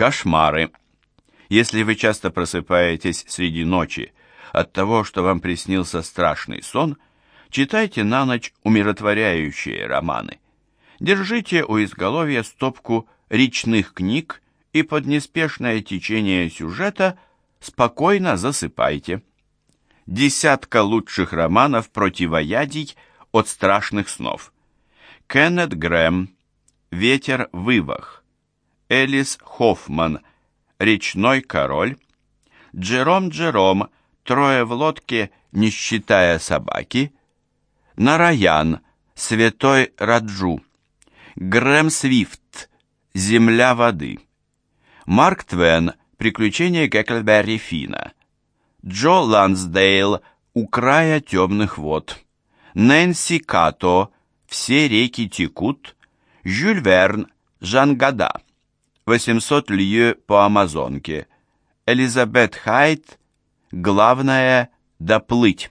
Кошмары. Если вы часто просыпаетесь среди ночи от того, что вам приснился страшный сон, читайте на ночь умиротворяющие романы. Держите у изголовья стопку речных книг и под неспешное течение сюжета спокойно засыпайте. Десятка лучших романов противоядий от страшных снов. Кеннет Грэм «Ветер вывах», Элис Хоффман «Речной король», Джером Джером «Трое в лодке, не считая собаки», Нараян «Святой Раджу», Грэм Свифт «Земля воды», Марк Твен «Приключения Кеклберри Фина», Джо Лансдейл «У края темных вод», Нэнси Като «Все реки текут», Жюль Верн «Жан Гада», «800 лье по Амазонке», Элизабет Хайт «Главное – доплыть».